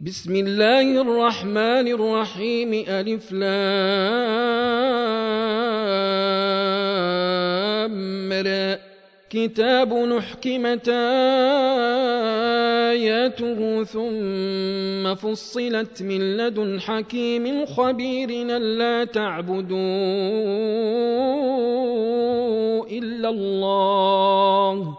بسم الله الرحمن الرحيم. ألف لام كتاب نحكمت آياته ثم فصلت من لدن حكيم خبير. ألا تعبدوا إلا الله.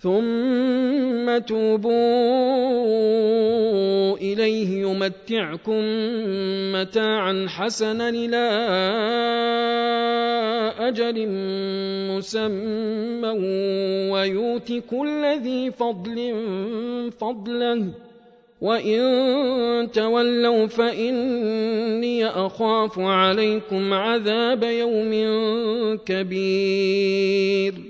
ثم توبوا إليه يمتعكم متاعا حسنا إلى أجل مسمى ويؤت كل ذي فضل فضله وإن تولوا فإني أخاف عليكم عذاب يوم كبير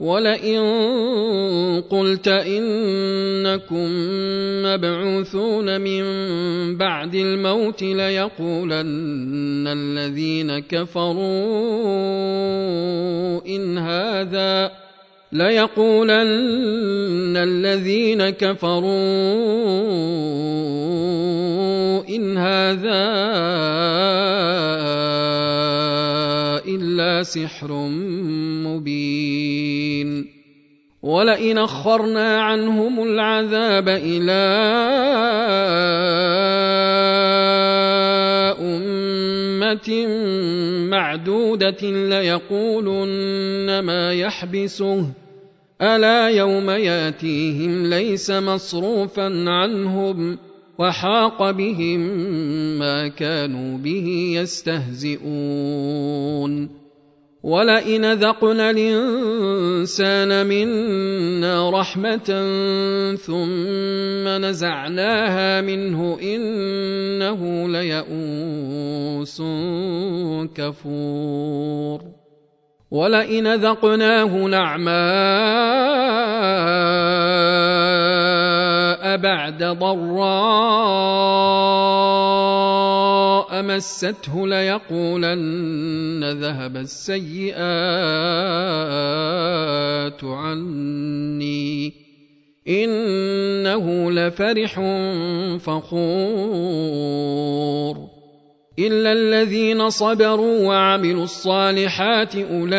ولئن قلت انكم مبعوثون من بعد الموت ليقولن الذين كفروا ان هذا ليقولن الذين كفروا ان هذا إلا سحر مبين. ولئن أخرنا عنهم العذاب إلى أمة معدودة ليقولن ما يحبسه. ألا يوم يأتيهم ليس مصروفا عنهم. وحاق بهم ما كانوا به يستهزئون. ولئن ذقنا الانسان منا رحمه ثم نزعناها منه انه ليئوس كفور. ولئن ذقناه نعماء بعد ضراء مسته ليقولن ذهب السيئات عني. إنه لفرح فخور. إلا الذين صبروا وعملوا الصالحات أولئك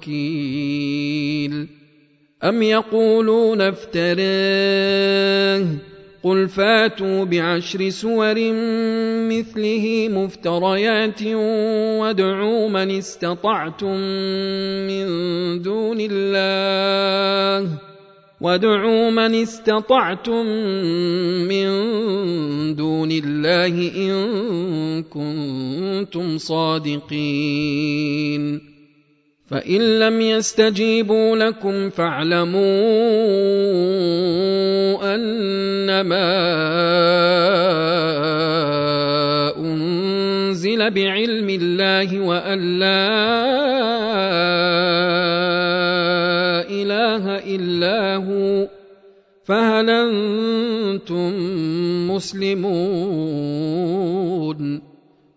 وكيل. أم يقولون افتراه؟ قل فاتوا بعشر سور مثله مفتريات وادعوا من استطعتم من دون الله. وادعوا من استطعتم من دون الله إن كنتم صادقين. فإن لم يستجيبوا لكم فاعلموا أنما أنزل بعلم الله وأن لا إله إلا هو فهل أنتم مسلمون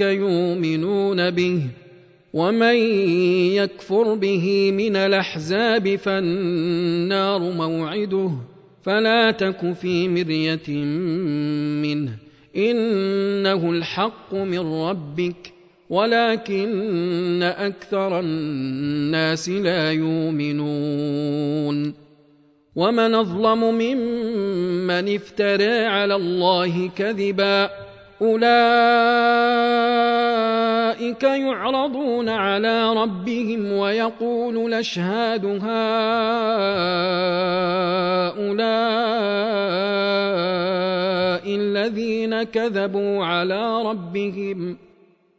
يؤمنون به ومن يكفر به من الأحزاب فالنار موعده فلا تك في مرية منه إنه الحق من ربك ولكن أكثر الناس لا يؤمنون ومن أظلم ممن افترى على الله كذبا أولئك يعرضون على ربهم ويقول الأشهاد هؤلاء الذين كذبوا على ربهم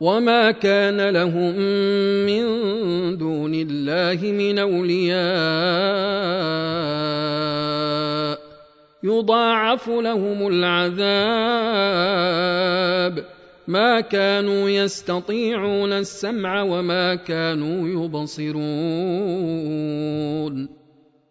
وما كان لهم من دون الله من اولياء يضاعف لهم العذاب ما كانوا يستطيعون السمع وما كانوا يبصرون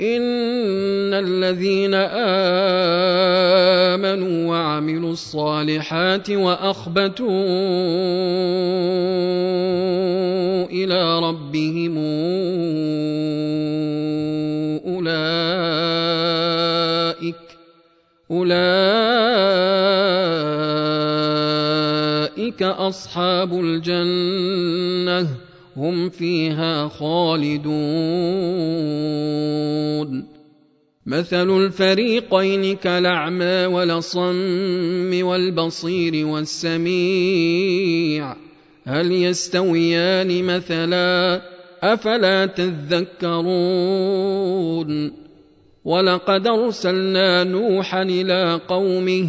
إن الذين آمنوا وعملوا الصالحات وأخبتوا إلى ربهم أولئك أولئك أصحاب الجنة هم فيها خالدون. مثل الفريقين كالأعمى والأصم والبصير والسميع. هل يستويان مثلا؟ أفلا تذكرون. ولقد أرسلنا نوحا إلى قومه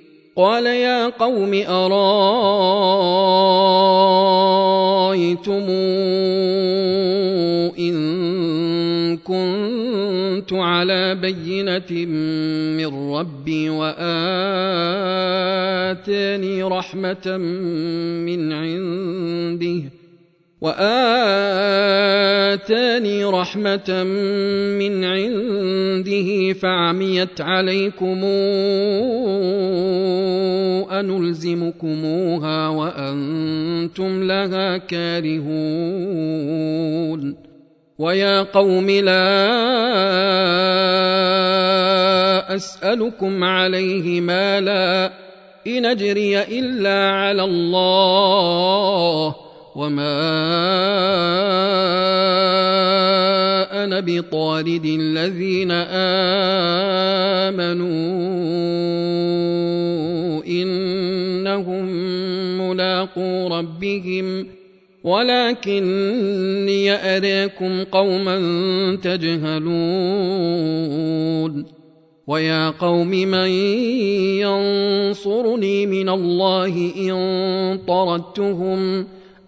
قال يا قوم أرأيتم إن كنت على بينة من ربي وآتاني رحمة من عنده وآتاني رحمة من عنده فعميت عليكم أنلزمكموها وأنتم لها كارهون ويا قوم لا أسألكم عليه مالا إن أجري إلا على الله وما أنا بطارد الذين امنوا انهم ملاقو ربهم ولكني اريكم قوما تجهلون ويا قوم من ينصرني من الله ان طردتهم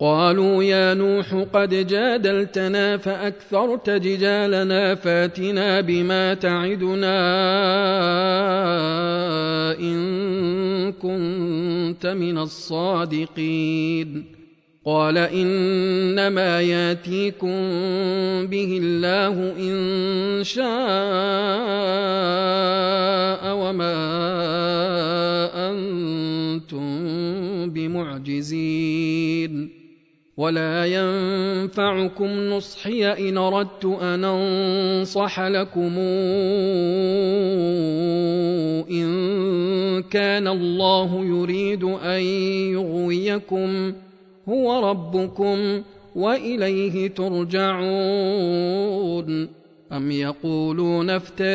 قالوا يا نوح قد جادلتنا فأكثرت جدالنا فاتنا بما تعدنا إن كنت من الصادقين. قال إنما ياتيكم به الله إن شاء وما أنتم بمعجزين. ولا ينفعكم نصحي ان اردت ان انصح لكم ان كان الله يريد ان يغويكم هو ربكم واليه ترجعون ام يقولون افتراه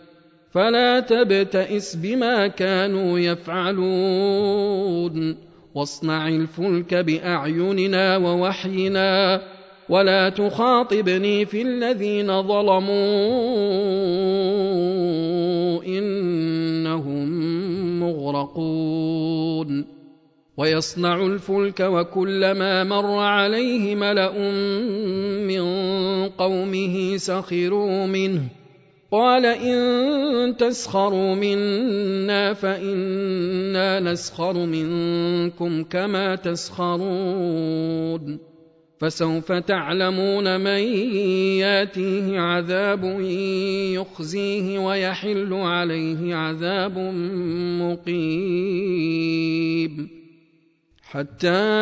فلا تبتئس بما كانوا يفعلون. واصنع الفلك بأعيننا ووحينا ولا تخاطبني في الذين ظلموا. إنهم مغرقون. ويصنع الفلك وكلما مر عليه ملأ من قومه سخروا منه. قال إن تسخروا منا فإنا نسخر منكم كما تسخرون. فسوف تعلمون من ياتيه عذاب يخزيه ويحل عليه عذاب مقيم. حتى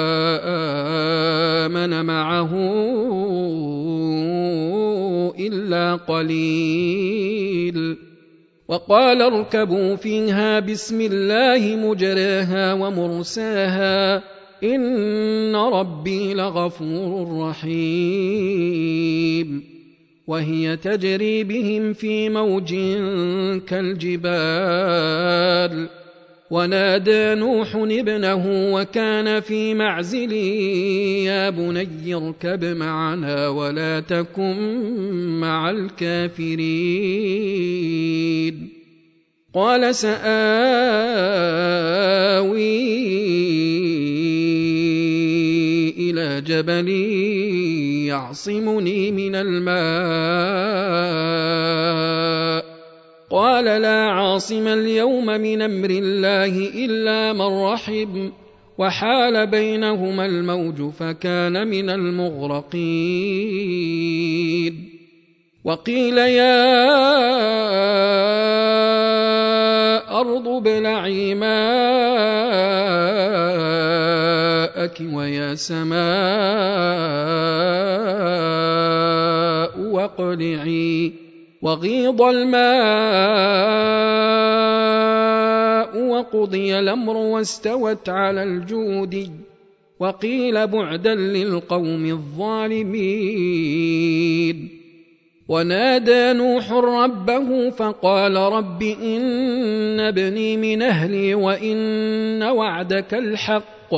آمن معه إلا قليل. وقال اركبوا فيها بسم الله مجراها ومرساها إن ربي لغفور رحيم. وهي تجري بهم في موج كالجبال. ونادى نوح ابنه وكان في معزل يا بني اركب معنا ولا تكن مع الكافرين. قال سآوي إلى جبل يعصمني من الماء. قال لا عاصم اليوم من أمر الله إلا من رحم وحال بينهما الموج فكان من المغرقين. وقيل يا أرض ابلعي ماءك ويا سماء واقلعي. وغيض الماء وقضي الأمر واستوت على الجود وقيل بعدا للقوم الظالمين. ونادى نوح ربه فقال رب إن ابني من أهلي وإن وعدك الحق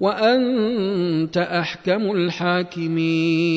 وأنت أحكم الحاكمين.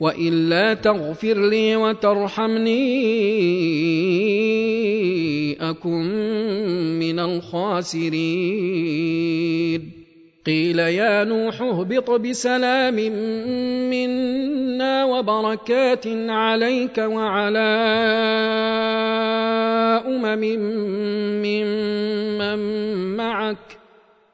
وإلا تغفر لي وترحمني أكن من الخاسرين. قيل يا نوح اهبط بسلام منا وبركات عليك وعلى أمم ممن معك.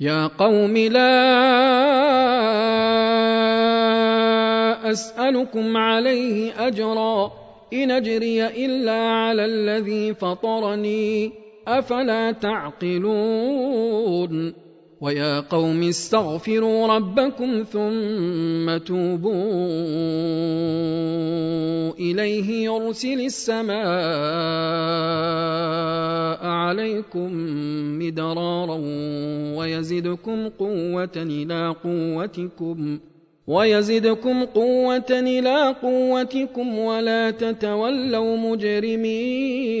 يا قوم لا اسالكم عليه اجرا ان اجري الا على الذي فطرني افلا تعقلون ويا قوم استغفروا ربكم ثم توبوا اليه يرسل السماء عليكم مدرارا ويزدكم قوه إلى قوتكم ويزدكم قوة إلى قوتكم ولا تتولوا مجرمين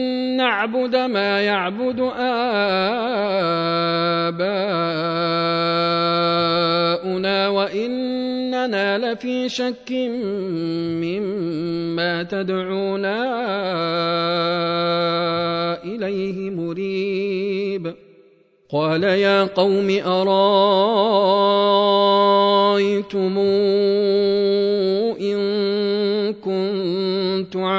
نعبد ما يعبد آباؤنا وإننا لفي شك مما تدعونا إليه مريب. قال يا قوم أرأيتم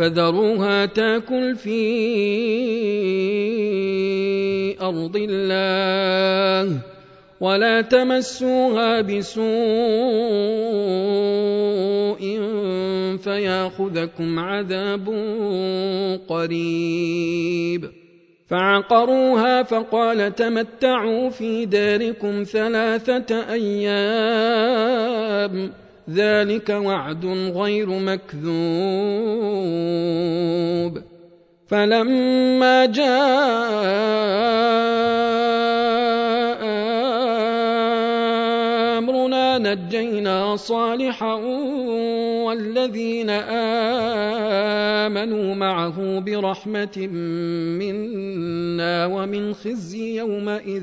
فذروها تاكل في أرض الله ولا تمسوها بسوء فياخذكم عذاب قريب. فعقروها فقال تمتعوا في داركم ثلاثة أيام ذلك وعد غير مكذوب. فلما جاء أمرنا نجينا صالحا والذين آمنوا معه برحمة منا ومن خزي يومئذ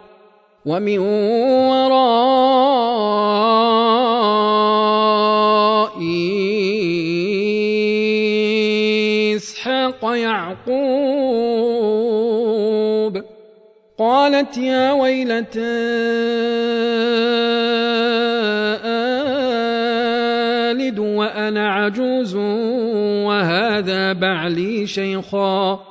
ومن وراء إسحاق يعقوب قالت يا ويلتى آلد وأنا عجوز وهذا بعلي شيخا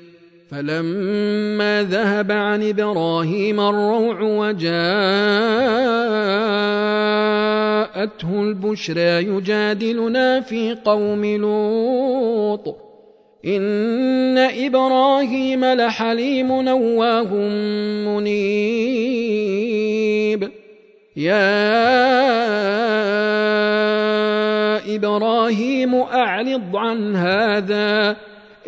فلما ذهب عن إبراهيم الروع وجاءته البشرى يجادلنا في قوم لوط. إن إبراهيم لحليم نواه منيب. يا إبراهيم أعرض عن هذا.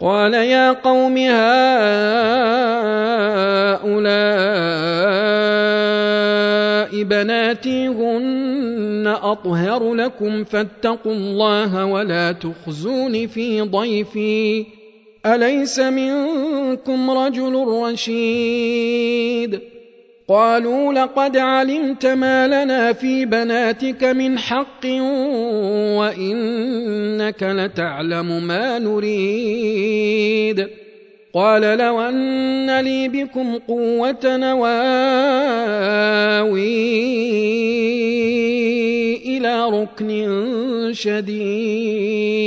قال يا قوم هؤلاء بناتي هن أطهر لكم فاتقوا الله ولا تخزون في ضيفي. أليس منكم رجل رشيد؟ قالوا لقد علمت ما لنا في بناتك من حق وإنك لتعلم ما نريد. قال لو أن لي بكم قوة نواوي إلى ركن شديد.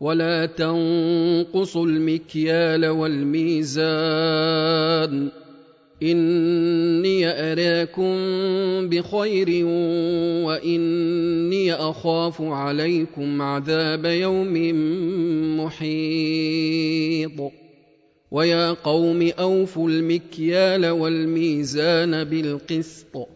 ولا تنقصوا المكيال والميزان. إني أراكم بخير وإني أخاف عليكم عذاب يوم محيط. ويا قوم أوفوا المكيال والميزان بالقسط.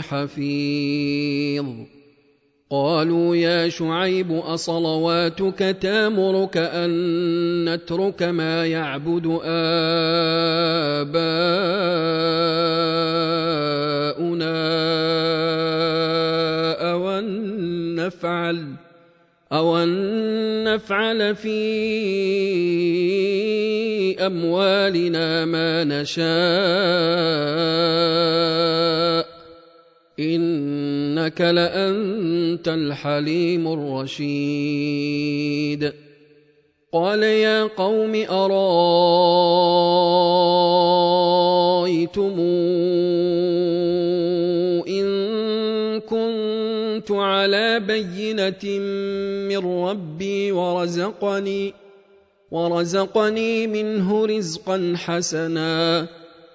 بحفيظ قالوا يا شعيب أصلواتك تامرك أن نترك ما يعبد آباؤنا أو نفعل أن نفعل في أموالنا ما نشاء. إنك لأنت الحليم الرشيد. قال يا قوم أرأيتم إن كنت على بينة من ربي ورزقني ورزقني منه رزقا حسنا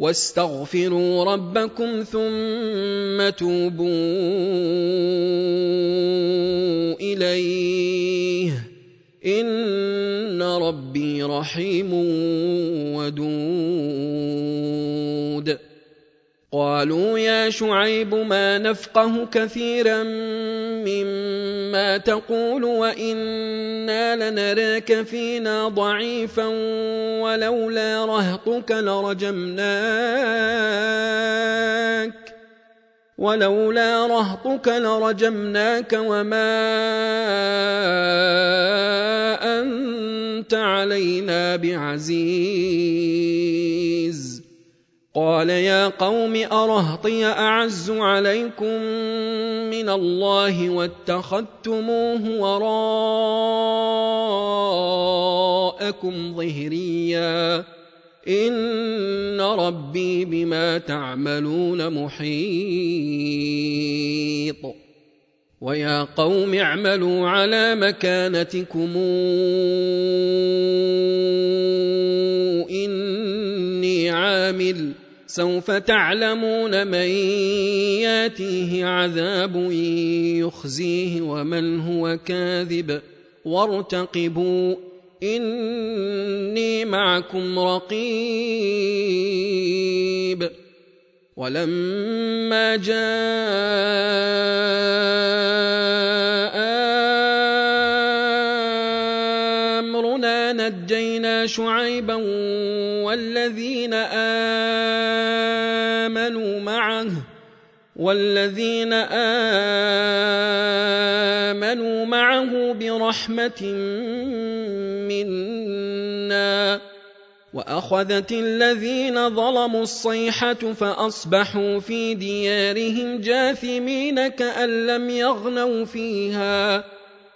واستغفروا ربكم ثم توبوا إليه إن ربي رحيم ودود. قالوا يا شعيب ما نفقه كثيرا مما تقول وإنا لنراك فينا ضعيفا ولولا رهطك لرجمناك ولولا رهطك لرجمناك وما أنت علينا بعزيز قال يا قوم أرهطي أعز عليكم من الله واتخذتموه وراءكم ظهريا. إن ربي بما تعملون محيط. ويا قوم اعملوا على مكانتكم. عامل سوف تعلمون من ياتيه عذاب يخزيه ومن هو كاذب. وارتقبوا إني معكم رقيب. ولما جاء أمرنا نجينا شعيبا والذين آمنوا معه والذين آمنوا معه برحمة منا. وأخذت الذين ظلموا الصيحة فأصبحوا في ديارهم جاثمين كأن لم يغنوا فيها.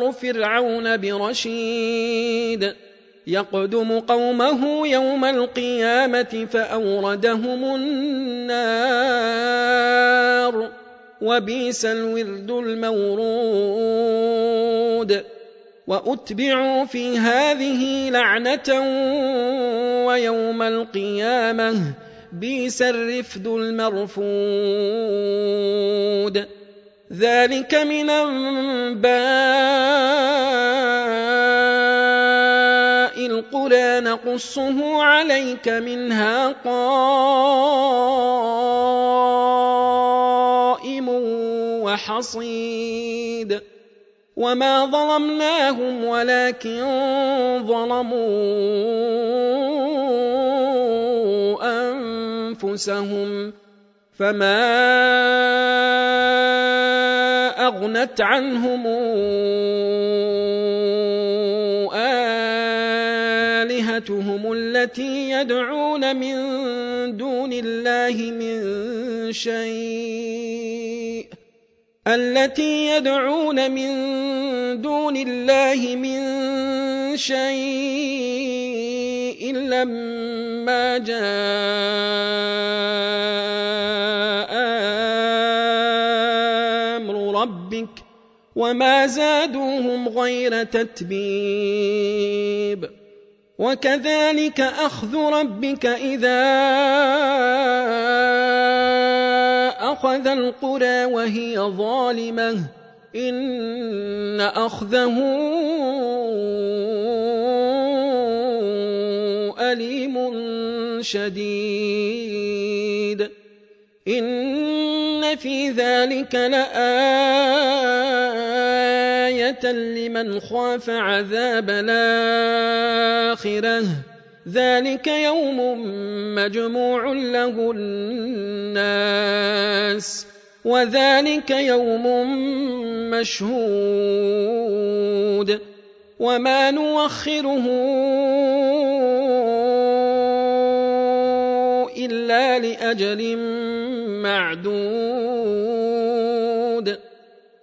أمر فرعون برشيد. يقدم قومه يوم القيامة فأوردهم النار. وبئس الورد المورود. وأتبعوا في هذه لعنة ويوم القيامة بئس الرفد المرفود. ذلك من أنباء القرى نقصه عليك منها قائم وحصيد وما ظلمناهم ولكن ظلموا أنفسهم فما أغنت عنهم آلهتهم التي يدعون من دون الله من شيء التي يدعون من دون الله من شيء لما جاء وما زادوهم غير تتبيب. وكذلك أخذ ربك إذا أخذ القرى وهي ظالمة. إن أخذه أليم شديد. إن في ذلك لآية لمن خاف عذاب الآخرة. ذلك يوم مجموع له الناس وذلك يوم مشهود. وما نوخره إلا لأجل معدود.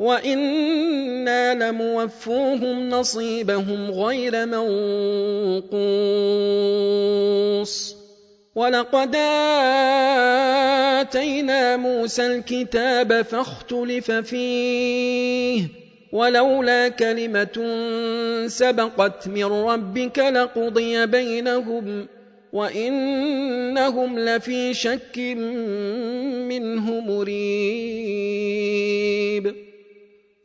وَإِنَّا لَمُوَفُّوهُمْ نَصِيبَهُمْ غَيْرَ مَنقُوصٍ وَلَقَدْ آتَيْنَا مُوسَى الْكِتَابَ فَاخْتُلِفَ فِيهِ وَلَوْلَا كَلِمَةٌ سَبَقَتْ مِن رَّبِّكَ لَقُضِيَ بَيْنَهُمْ وَإِنَّهُمْ لَفِي شَكٍّ مِّنْهُ مُرِيبٍ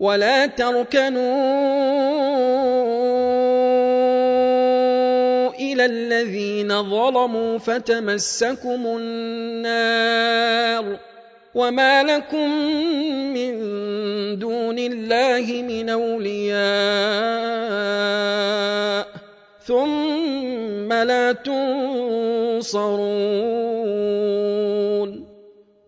ولا تركنوا إلى الذين ظلموا فتمسكم النار وما لكم من دون الله من أولياء ثم لا تنصرون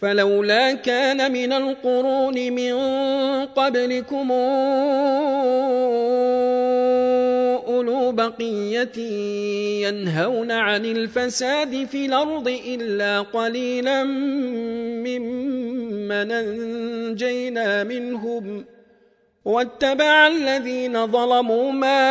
فلولا كان من القرون من قبلكم أولو بقية ينهون عن الفساد في الأرض إلا قليلا ممن أنجينا منهم واتبع الذين ظلموا ما